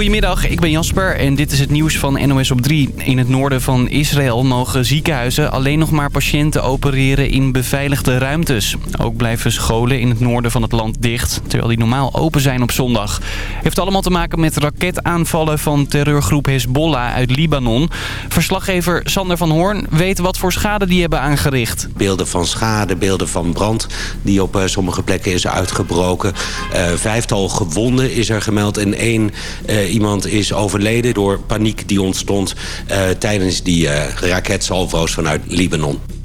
Goedemiddag, ik ben Jasper en dit is het nieuws van NOS op 3. In het noorden van Israël mogen ziekenhuizen alleen nog maar patiënten opereren in beveiligde ruimtes. Ook blijven scholen in het noorden van het land dicht, terwijl die normaal open zijn op zondag. Heeft allemaal te maken met raketaanvallen van terreurgroep Hezbollah uit Libanon. Verslaggever Sander van Hoorn weet wat voor schade die hebben aangericht. Beelden van schade, beelden van brand die op eh, sommige plekken is uitgebroken. Uh, vijftal gewonden is er gemeld en één uh, iemand is overleden door paniek die ontstond tijdens die raketsalvo's vanuit Libanon.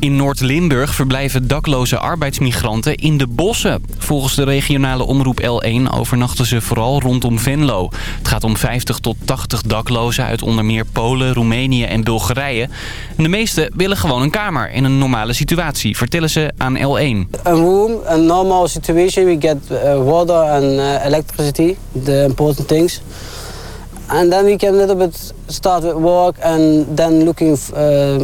In Noord-Limburg verblijven dakloze arbeidsmigranten in de bossen. Volgens de regionale omroep L1 overnachten ze vooral rondom Venlo. Het gaat om 50 tot 80 daklozen uit onder meer Polen, Roemenië en Bulgarije. De meeste willen gewoon een kamer in een normale situatie, vertellen ze aan L1. A room, a normal situation, we get uh, water and uh, electricity, the important things. And then we can a little bit start with work and then looking uh,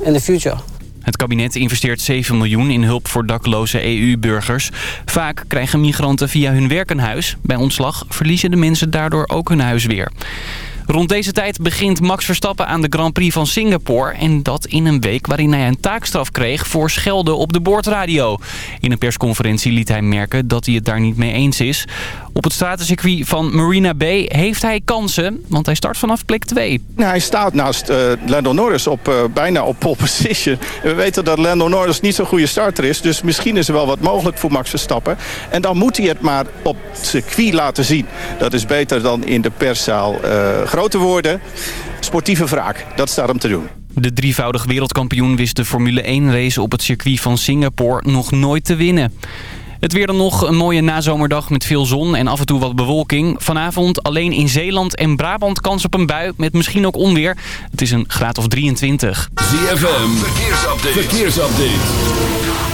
in the future. Het kabinet investeert 7 miljoen in hulp voor dakloze EU-burgers. Vaak krijgen migranten via hun werk een huis. Bij ontslag verliezen de mensen daardoor ook hun huis weer. Rond deze tijd begint Max Verstappen aan de Grand Prix van Singapore. En dat in een week waarin hij een taakstraf kreeg voor schelden op de boordradio. In een persconferentie liet hij merken dat hij het daar niet mee eens is. Op het stratencircuit van Marina Bay heeft hij kansen, want hij start vanaf plek 2. Nou, hij staat naast uh, Lando Norris op, uh, bijna op pole position. We weten dat Lando Norris niet zo'n goede starter is, dus misschien is er wel wat mogelijk voor Max Verstappen. En dan moet hij het maar op het circuit laten zien. Dat is beter dan in de perszaal. Uh, grote woorden, sportieve wraak, dat staat hem te doen. De drievoudig wereldkampioen wist de Formule 1 race op het circuit van Singapore nog nooit te winnen. Het weer dan nog een mooie nazomerdag met veel zon en af en toe wat bewolking. Vanavond alleen in Zeeland en Brabant kans op een bui met misschien ook onweer. Het is een graad of 23. ZFM, verkeersupdate. verkeersupdate.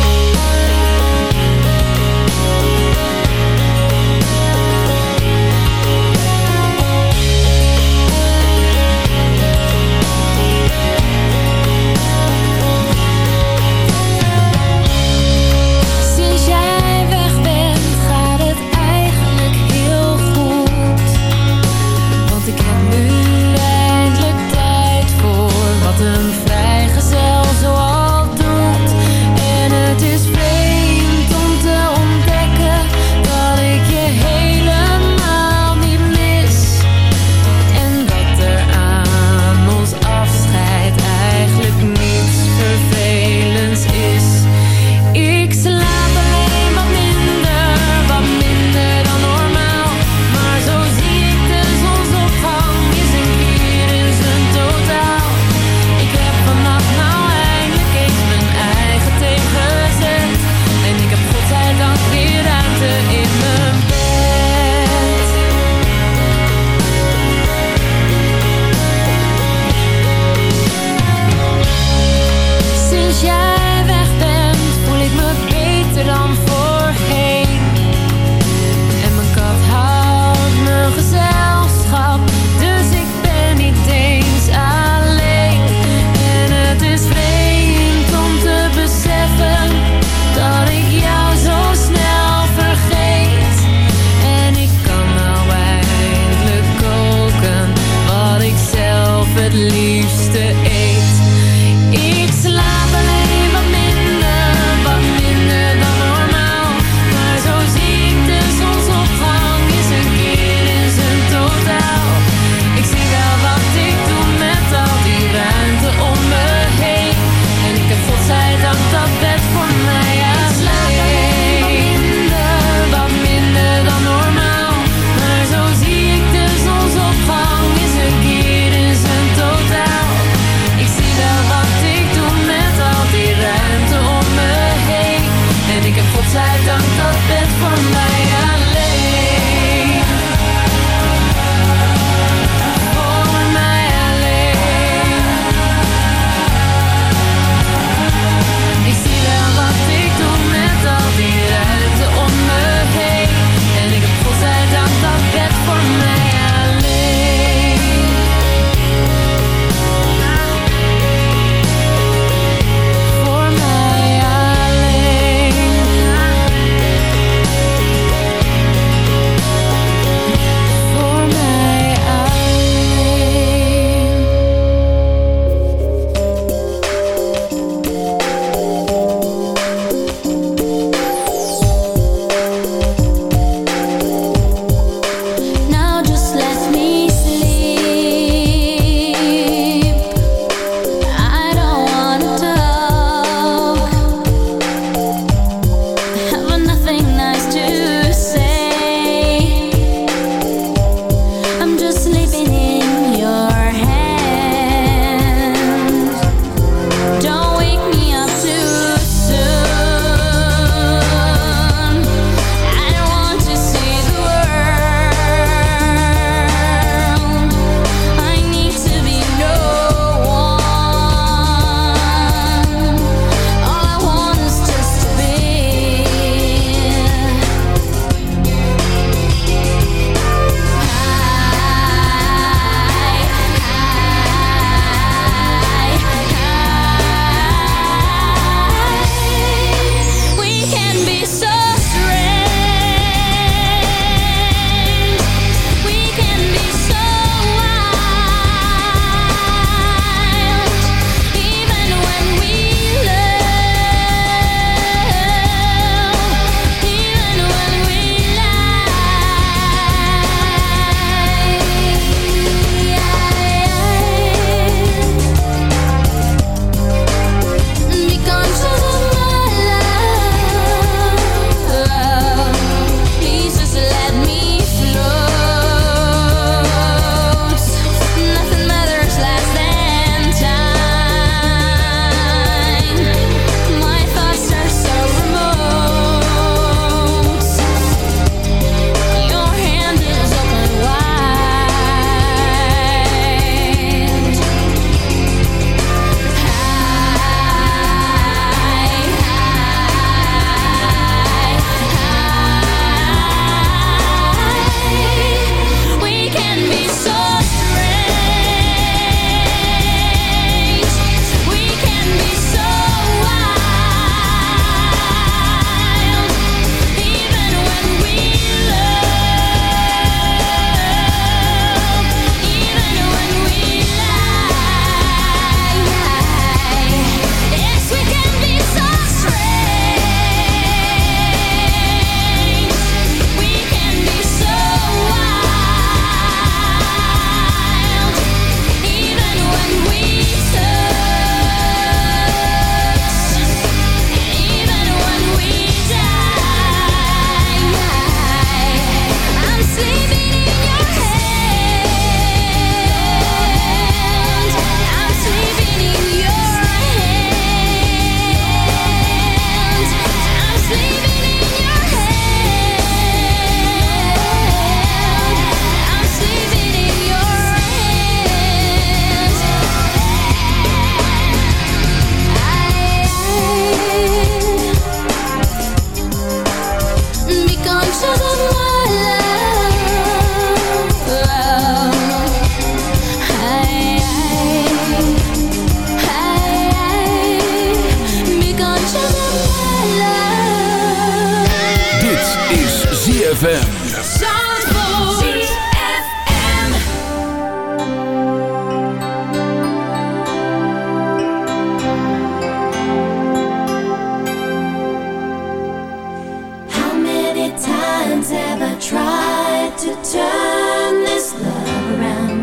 tried to turn this love around.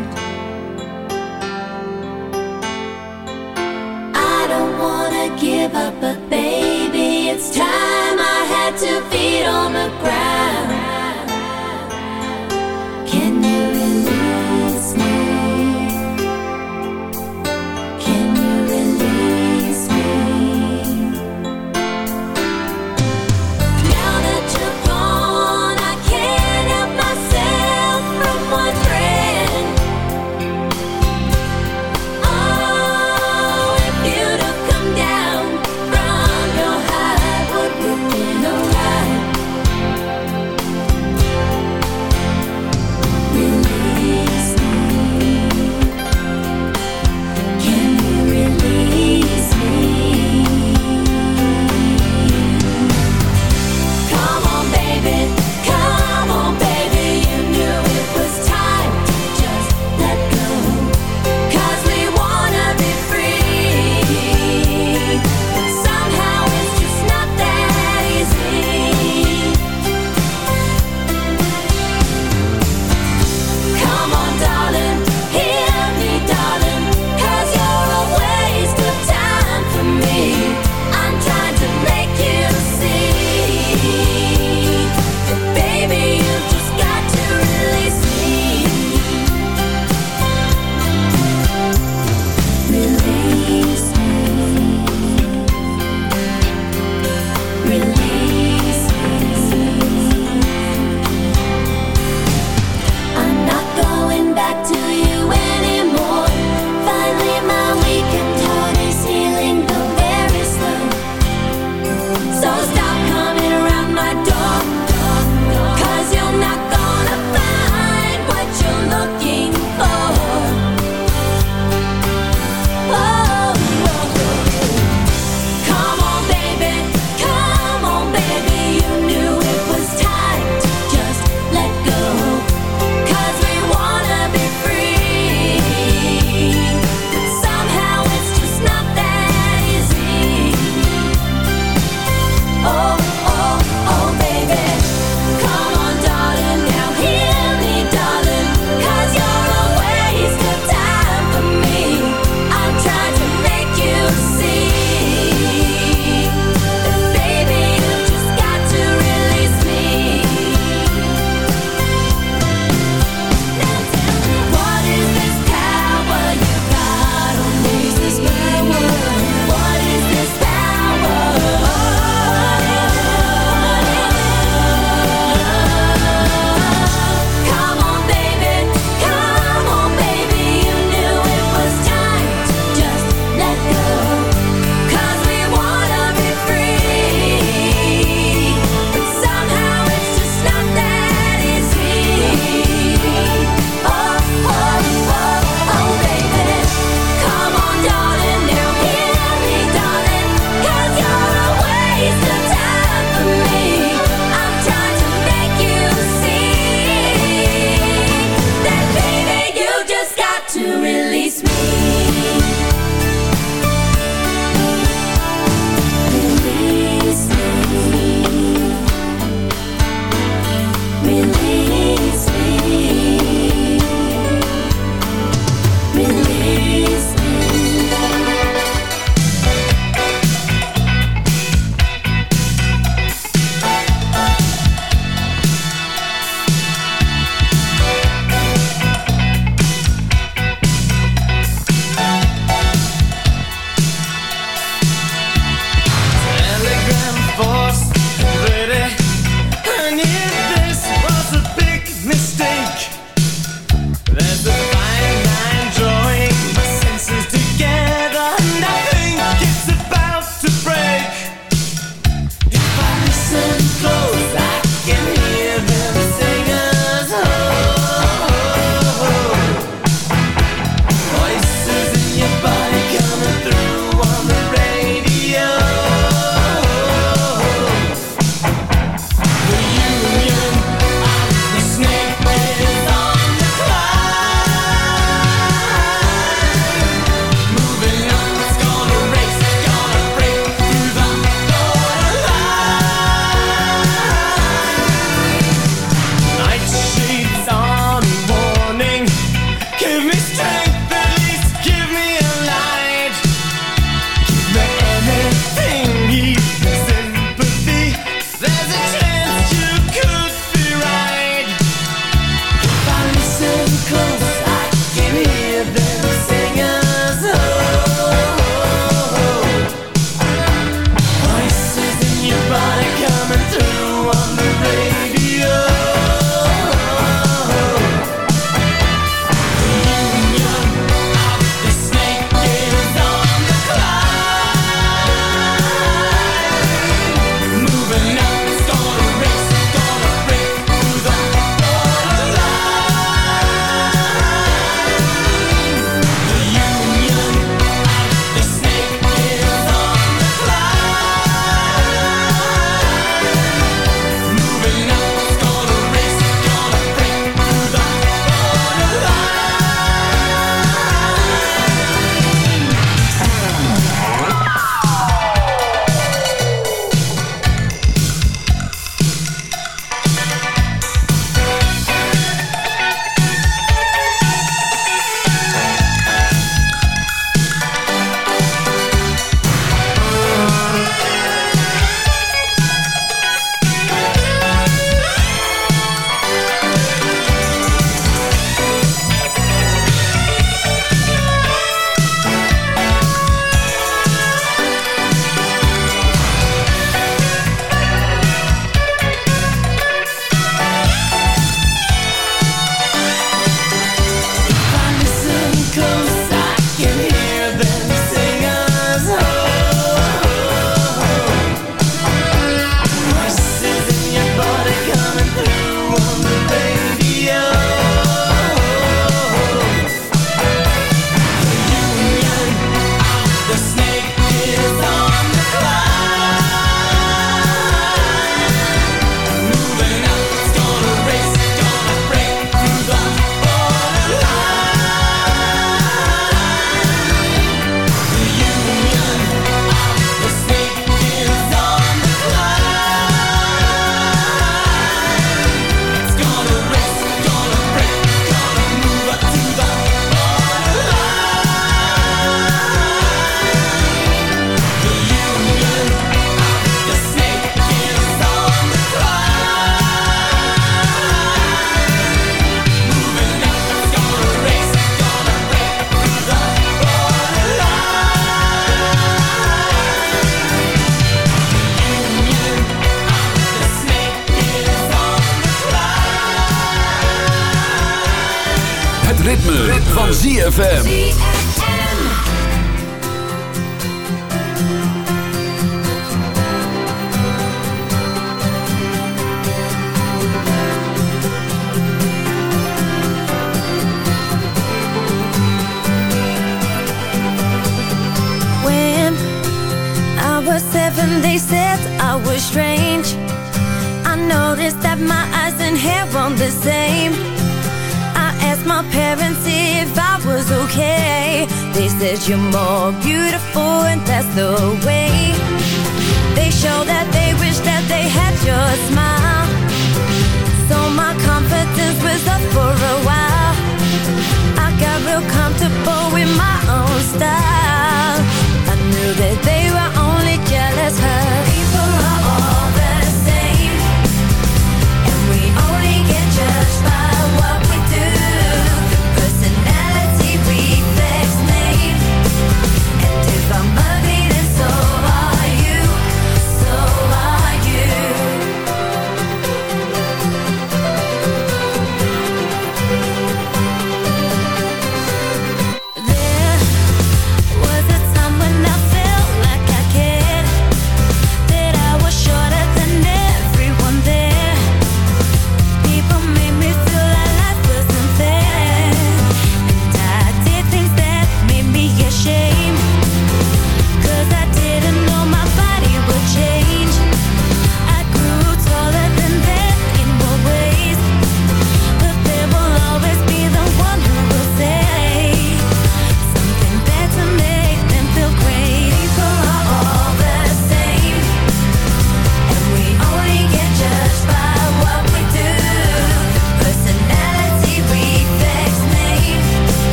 I don't wanna give up, but baby, it's time I had to feed on the ground. Believe. They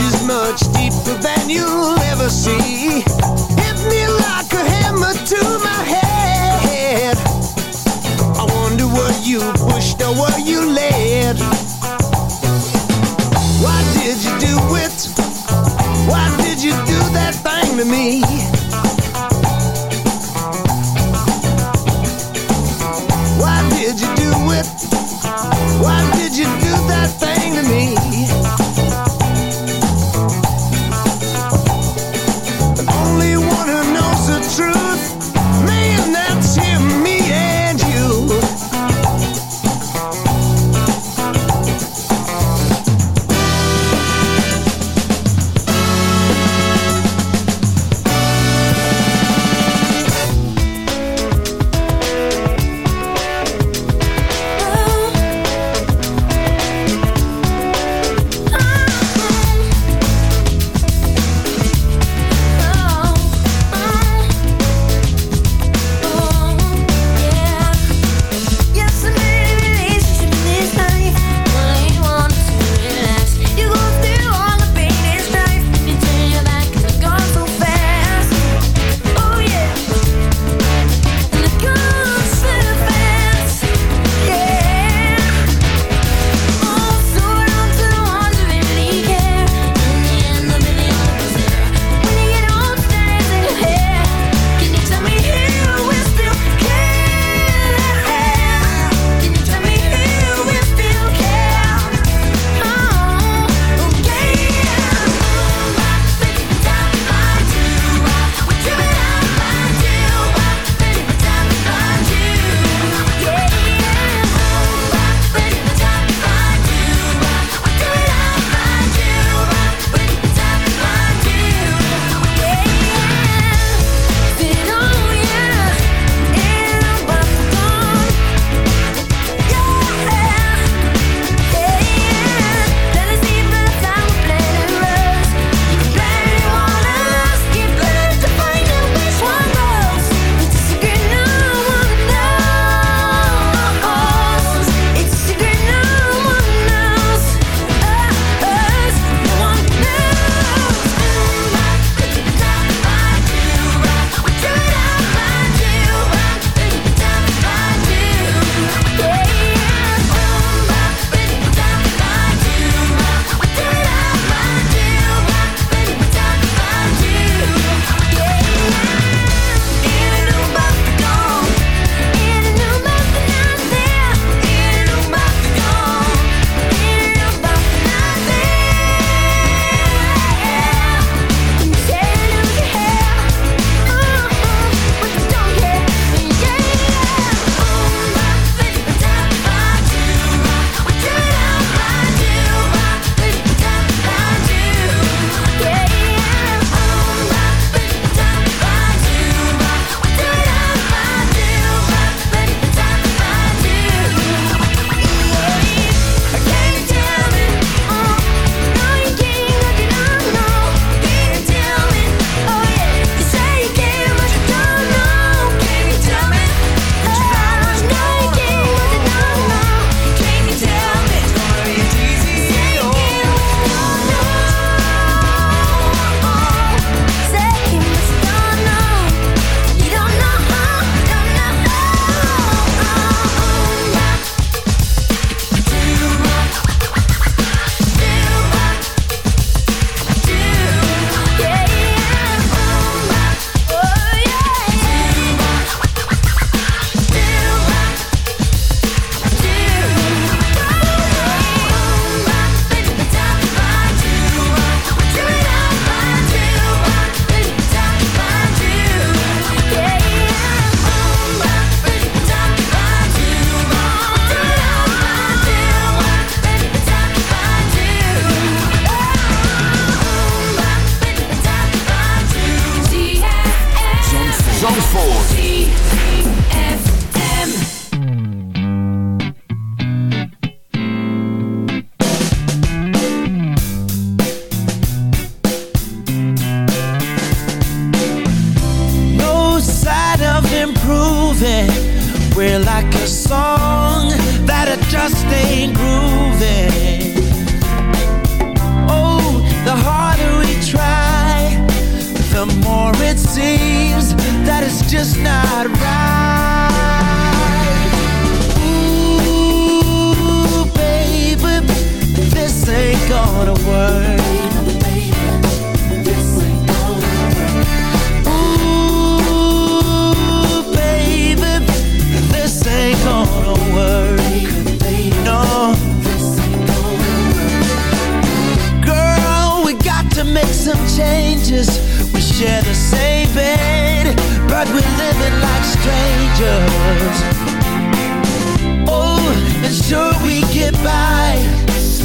Is much deeper than you'll ever see.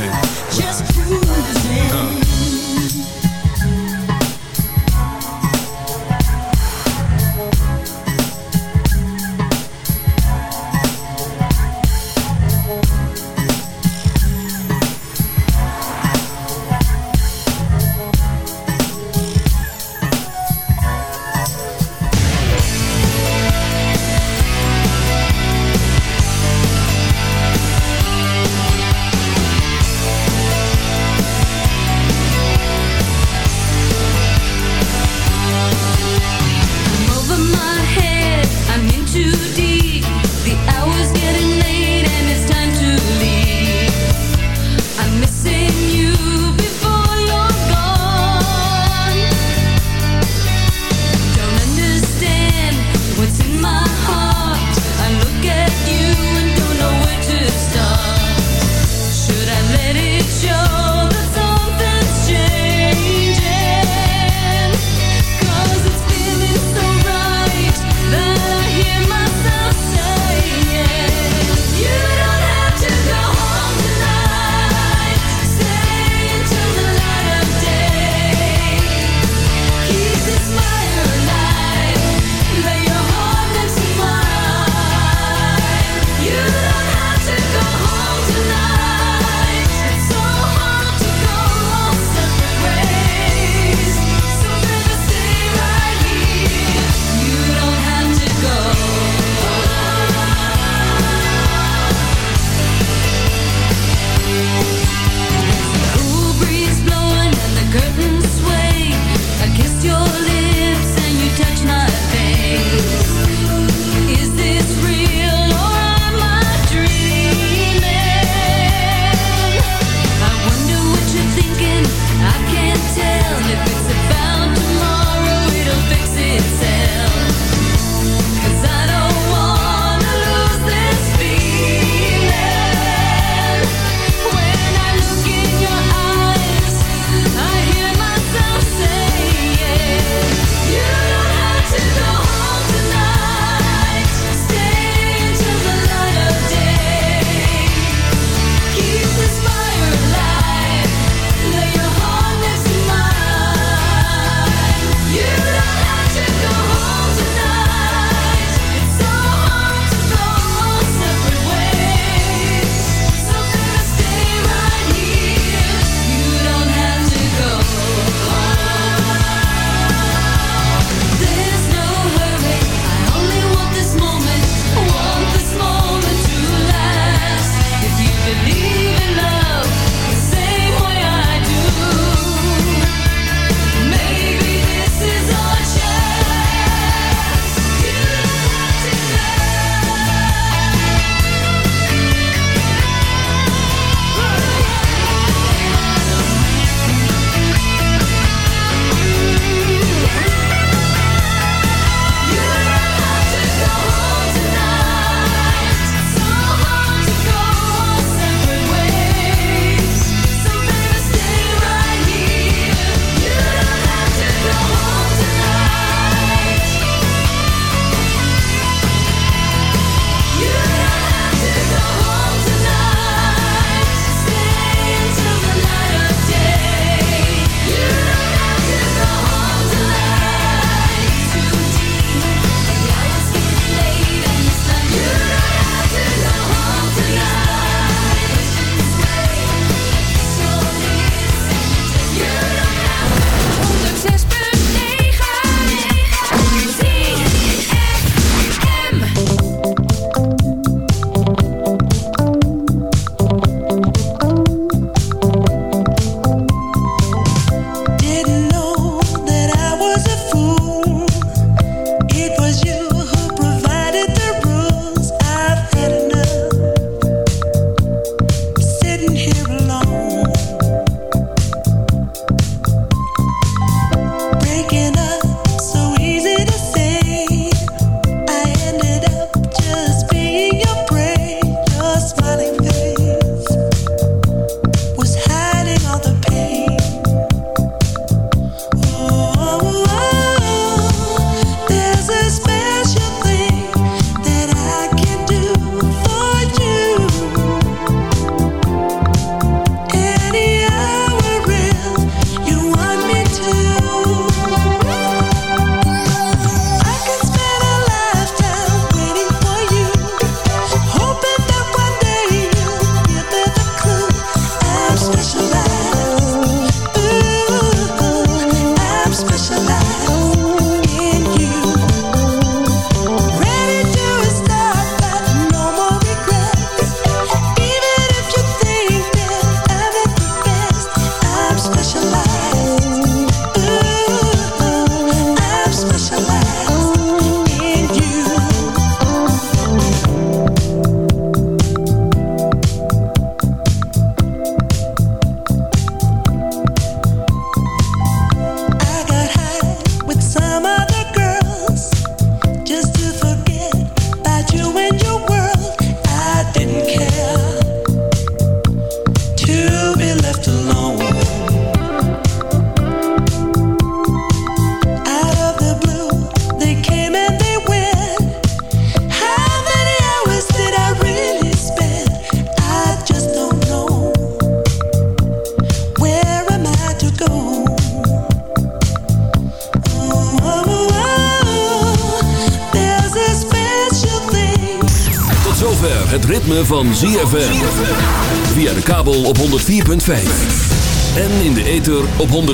Just cruising. Just cruising. Uh.